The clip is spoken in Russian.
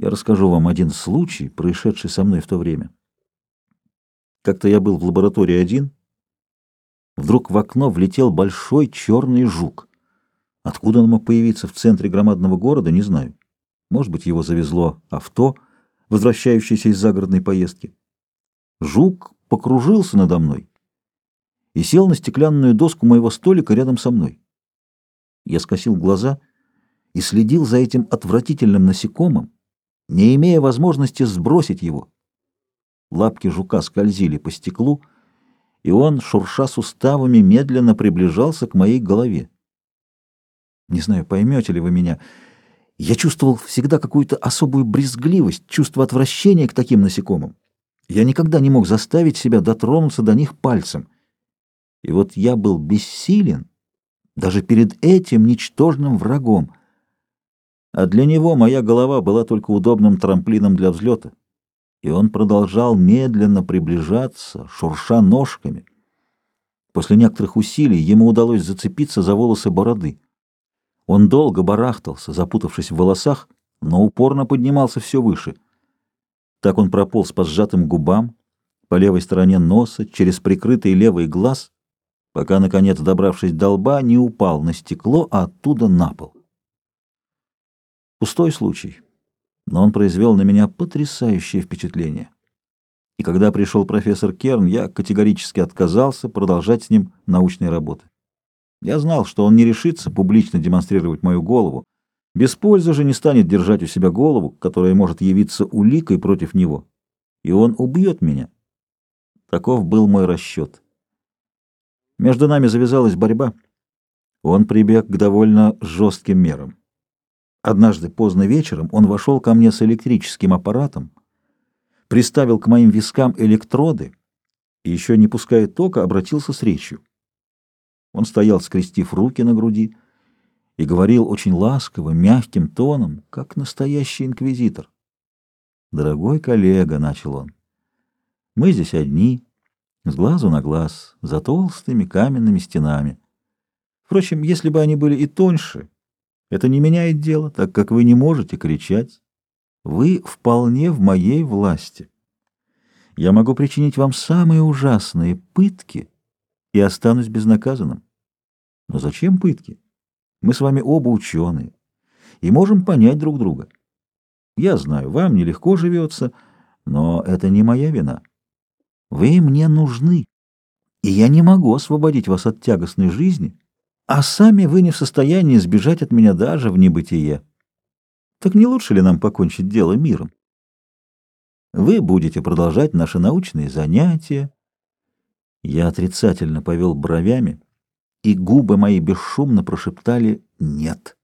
Я расскажу вам один случай, происшедший со мной в то время. Как-то я был в лаборатории один. Вдруг в окно влетел большой черный жук. Откуда он мог появиться в центре громадного города, не знаю. Может быть, его завезло авто, возвращающееся из загородной поездки. Жук покружился надо мной и сел на стеклянную доску моего столика рядом со мной. Я скосил глаза и следил за этим отвратительным насекомым, не имея возможности сбросить его. Лапки жука скользили по стеклу, и он, шурша суставами, медленно приближался к моей голове. Не знаю, поймете ли вы меня, я чувствовал всегда какую-то особую брезгливость, чувство отвращения к таким насекомым. Я никогда не мог заставить себя дотронуться до них пальцем. И вот я был бессилен даже перед этим ничтожным врагом. А для него моя голова была только удобным трамплином для взлета. И он продолжал медленно приближаться, шурша ножками. После некоторых усилий ему удалось зацепиться за волосы бороды. Он долго барахтался, запутавшись в волосах, но упорно поднимался все выше — так он прополз по сжатым губам, по левой стороне носа, через прикрытый левый глаз, пока, наконец, добравшись до лба, не упал на стекло, а оттуда на пол. Пустой случай, но он произвел на меня потрясающее впечатление. И когда пришел профессор Керн, я категорически отказался продолжать с ним научные работы. Я знал, что он не решится публично демонстрировать мою голову, без пользы же не станет держать у себя голову, которая может явиться уликой против него, и он убьет меня. Таков был мой расчет. Между нами завязалась борьба. Он прибег к довольно жестким мерам. Однажды поздно вечером он вошел ко мне с электрическим аппаратом, приставил к моим вискам электроды и, еще не пуская тока, обратился с речью. Он стоял, скрестив руки на груди, и говорил очень ласково, мягким тоном, как настоящий инквизитор. «Дорогой коллега», — начал он, — «мы здесь одни, с глазу на глаз, за толстыми каменными стенами. Впрочем, если бы они были и тоньше, это не меняет дело, так как вы не можете кричать. Вы вполне в моей власти. Я могу причинить вам самые ужасные пытки и останусь безнаказанным. Но зачем пытки? Мы с вами оба ученые и можем понять друг друга. Я знаю, вам нелегко живется, но это не моя вина. Вы мне нужны, и я не могу освободить вас от тягостной жизни, а сами вы не в состоянии сбежать от меня даже в небытие. Так не лучше ли нам покончить дело миром? Вы будете продолжать наши научные занятия. Я отрицательно повел бровями, и губы мои бесшумно прошептали «нет».